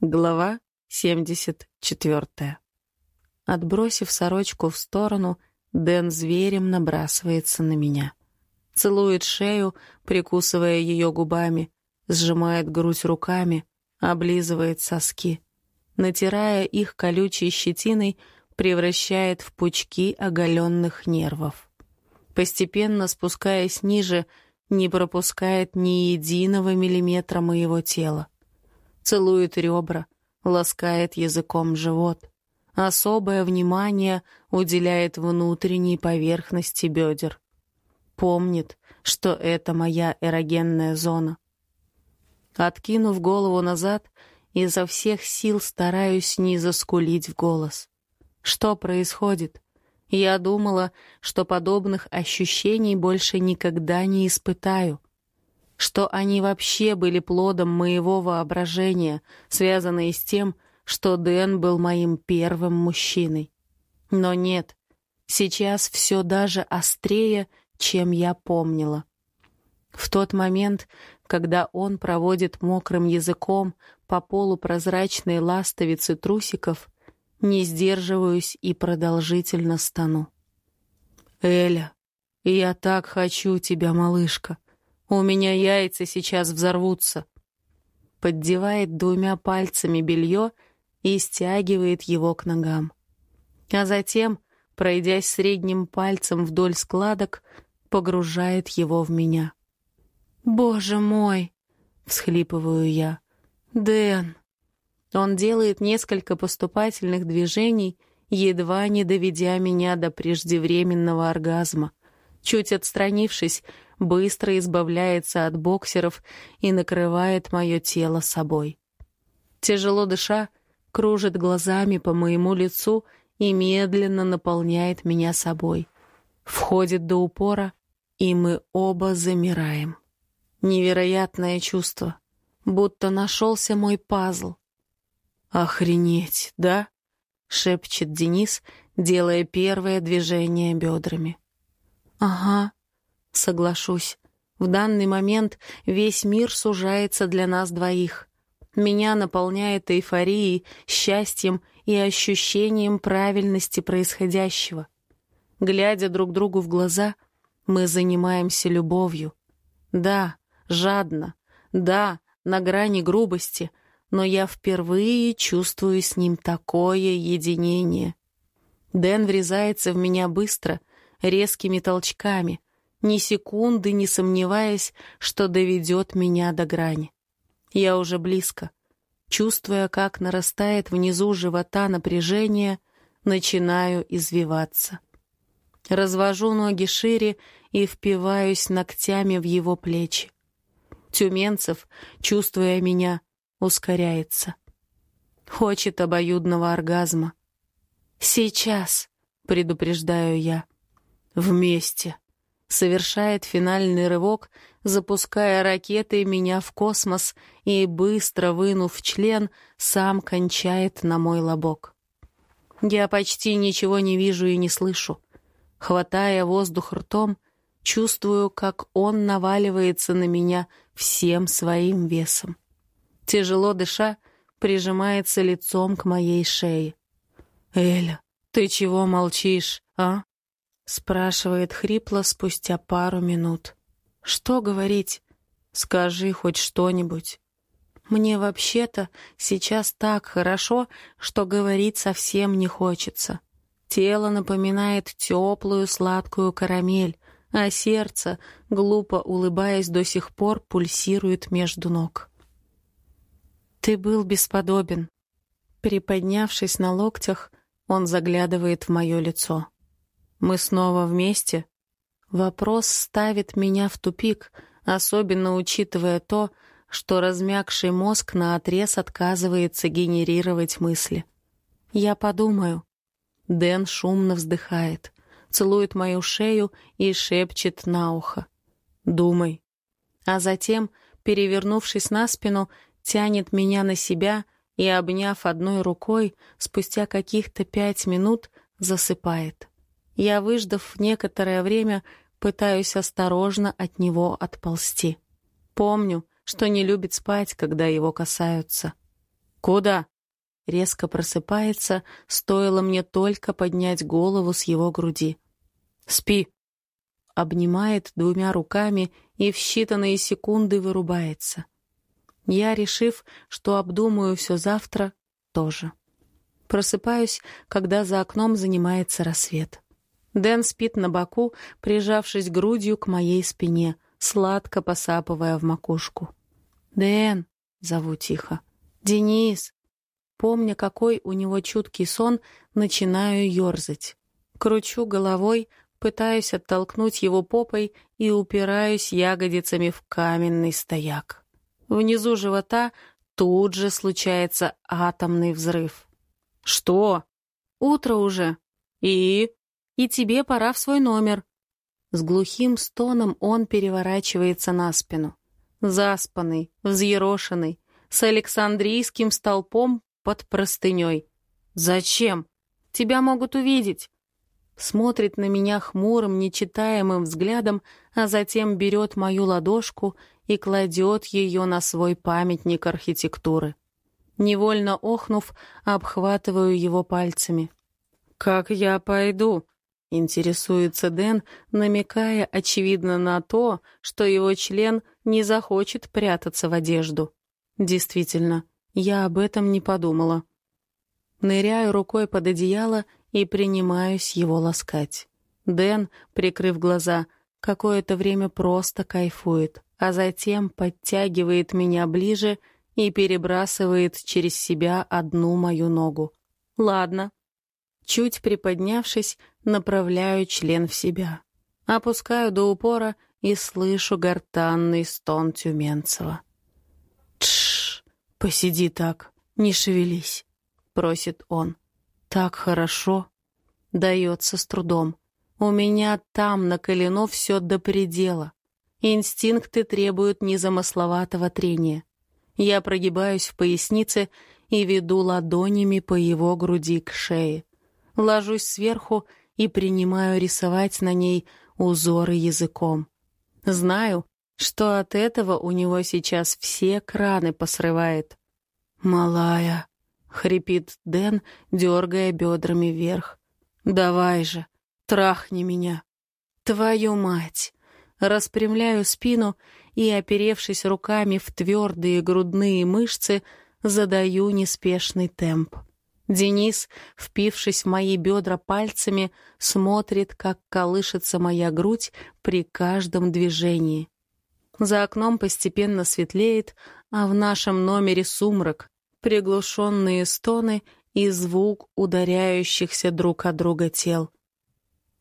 Глава 74. Отбросив сорочку в сторону, Дэн зверем набрасывается на меня. Целует шею, прикусывая ее губами, сжимает грудь руками, облизывает соски. Натирая их колючей щетиной, превращает в пучки оголенных нервов. Постепенно спускаясь ниже, не пропускает ни единого миллиметра моего тела целует ребра, ласкает языком живот. Особое внимание уделяет внутренней поверхности бедер. Помнит, что это моя эрогенная зона. Откинув голову назад, изо всех сил стараюсь не заскулить в голос. Что происходит? Я думала, что подобных ощущений больше никогда не испытаю — что они вообще были плодом моего воображения, связанные с тем, что Дэн был моим первым мужчиной. Но нет, сейчас все даже острее, чем я помнила. В тот момент, когда он проводит мокрым языком по полу прозрачной ластовицы трусиков, не сдерживаюсь и продолжительно стану. «Эля, я так хочу тебя, малышка!» У меня яйца сейчас взорвутся. Поддевает двумя пальцами белье и стягивает его к ногам. А затем, пройдясь средним пальцем вдоль складок, погружает его в меня. «Боже мой!» — всхлипываю я. «Дэн!» Он делает несколько поступательных движений, едва не доведя меня до преждевременного оргазма. Чуть отстранившись, быстро избавляется от боксеров и накрывает мое тело собой. Тяжело дыша, кружит глазами по моему лицу и медленно наполняет меня собой. Входит до упора, и мы оба замираем. Невероятное чувство, будто нашелся мой пазл. «Охренеть, да?» — шепчет Денис, делая первое движение бедрами. «Ага», Соглашусь. В данный момент весь мир сужается для нас двоих. Меня наполняет эйфорией, счастьем и ощущением правильности происходящего. Глядя друг другу в глаза, мы занимаемся любовью. Да, жадно. Да, на грани грубости, но я впервые чувствую с ним такое единение. Дэн врезается в меня быстро, резкими толчками — ни секунды не сомневаясь, что доведет меня до грани. Я уже близко. Чувствуя, как нарастает внизу живота напряжение, начинаю извиваться. Развожу ноги шире и впиваюсь ногтями в его плечи. Тюменцев, чувствуя меня, ускоряется. Хочет обоюдного оргазма. «Сейчас», — предупреждаю я. «Вместе», совершает финальный рывок, запуская ракетой меня в космос и, быстро вынув член, сам кончает на мой лобок. Я почти ничего не вижу и не слышу. Хватая воздух ртом, чувствую, как он наваливается на меня всем своим весом. Тяжело дыша, прижимается лицом к моей шее. «Эля, ты чего молчишь, а?» Спрашивает хрипло спустя пару минут. «Что говорить? Скажи хоть что-нибудь». Мне вообще-то сейчас так хорошо, что говорить совсем не хочется. Тело напоминает теплую сладкую карамель, а сердце, глупо улыбаясь до сих пор, пульсирует между ног. «Ты был бесподобен». Приподнявшись на локтях, он заглядывает в мое лицо. Мы снова вместе? Вопрос ставит меня в тупик, особенно учитывая то, что размягший мозг наотрез отказывается генерировать мысли. Я подумаю. Дэн шумно вздыхает, целует мою шею и шепчет на ухо. «Думай». А затем, перевернувшись на спину, тянет меня на себя и, обняв одной рукой, спустя каких-то пять минут засыпает. Я, выждав некоторое время, пытаюсь осторожно от него отползти. Помню, что не любит спать, когда его касаются. «Куда?» Резко просыпается, стоило мне только поднять голову с его груди. «Спи!» Обнимает двумя руками и в считанные секунды вырубается. Я, решив, что обдумаю все завтра, тоже. Просыпаюсь, когда за окном занимается рассвет. Дэн спит на боку, прижавшись грудью к моей спине, сладко посапывая в макушку. «Дэн!» — зову тихо. «Денис!» Помня, какой у него чуткий сон, начинаю ерзать. Кручу головой, пытаюсь оттолкнуть его попой и упираюсь ягодицами в каменный стояк. Внизу живота тут же случается атомный взрыв. «Что?» «Утро уже. И?» «И тебе пора в свой номер». С глухим стоном он переворачивается на спину. Заспанный, взъерошенный, с Александрийским столпом под простыней. «Зачем? Тебя могут увидеть!» Смотрит на меня хмурым, нечитаемым взглядом, а затем берет мою ладошку и кладет ее на свой памятник архитектуры. Невольно охнув, обхватываю его пальцами. «Как я пойду?» — интересуется Дэн, намекая, очевидно, на то, что его член не захочет прятаться в одежду. Действительно, я об этом не подумала. Ныряю рукой под одеяло и принимаюсь его ласкать. Дэн, прикрыв глаза, какое-то время просто кайфует, а затем подтягивает меня ближе и перебрасывает через себя одну мою ногу. Ладно. Чуть приподнявшись, направляю член в себя. Опускаю до упора и слышу гортанный стон Тюменцева. «Тш, посиди так, не шевелись», — просит он. «Так хорошо». Дается с трудом. У меня там наколено все до предела. Инстинкты требуют незамысловатого трения. Я прогибаюсь в пояснице и веду ладонями по его груди к шее. Ложусь сверху и принимаю рисовать на ней узоры языком. Знаю, что от этого у него сейчас все краны посрывает. «Малая», — хрипит Дэн, дергая бедрами вверх. «Давай же, трахни меня». «Твою мать!» Распрямляю спину и, оперевшись руками в твердые грудные мышцы, задаю неспешный темп. Денис, впившись в мои бедра пальцами, смотрит, как колышется моя грудь при каждом движении. За окном постепенно светлеет, а в нашем номере сумрак, приглушенные стоны и звук ударяющихся друг от друга тел.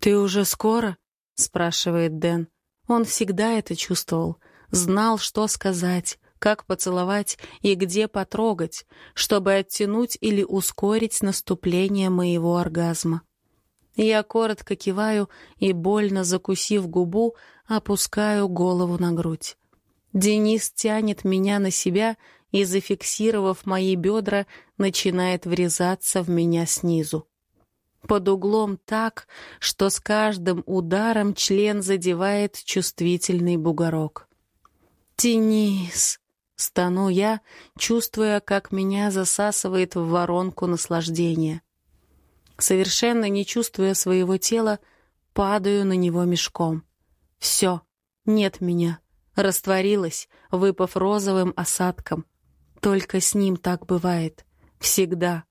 «Ты уже скоро?» — спрашивает Дэн. Он всегда это чувствовал, знал, что сказать, как поцеловать и где потрогать, чтобы оттянуть или ускорить наступление моего оргазма. Я коротко киваю и, больно закусив губу, опускаю голову на грудь. Денис тянет меня на себя и, зафиксировав мои бедра, начинает врезаться в меня снизу. Под углом так, что с каждым ударом член задевает чувствительный бугорок. «Денис!» — стану я, чувствуя, как меня засасывает в воронку наслаждения. Совершенно не чувствуя своего тела, падаю на него мешком. Все, нет меня. Растворилась, выпав розовым осадком. Только с ним так бывает. Всегда.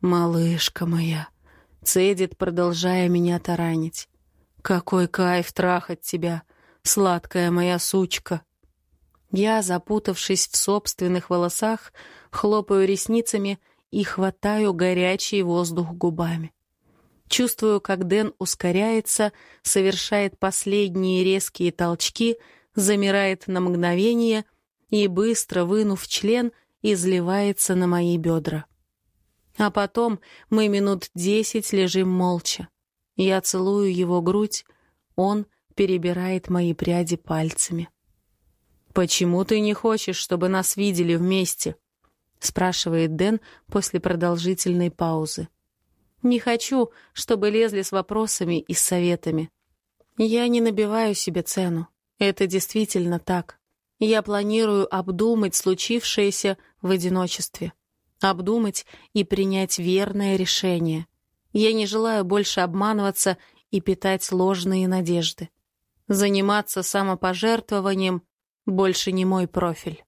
«Малышка моя!» — цедит, продолжая меня таранить. «Какой кайф трахать тебя, сладкая моя сучка!» Я, запутавшись в собственных волосах, хлопаю ресницами и хватаю горячий воздух губами. Чувствую, как Дэн ускоряется, совершает последние резкие толчки, замирает на мгновение и, быстро вынув член, изливается на мои бедра. А потом мы минут десять лежим молча. Я целую его грудь, он перебирает мои пряди пальцами. «Почему ты не хочешь, чтобы нас видели вместе?» — спрашивает Дэн после продолжительной паузы. «Не хочу, чтобы лезли с вопросами и с советами. Я не набиваю себе цену. Это действительно так. Я планирую обдумать случившееся в одиночестве. обдумать и принять верное решение. Я не желаю больше обманываться и питать ложные надежды. Заниматься самопожертвованием больше не мой профиль.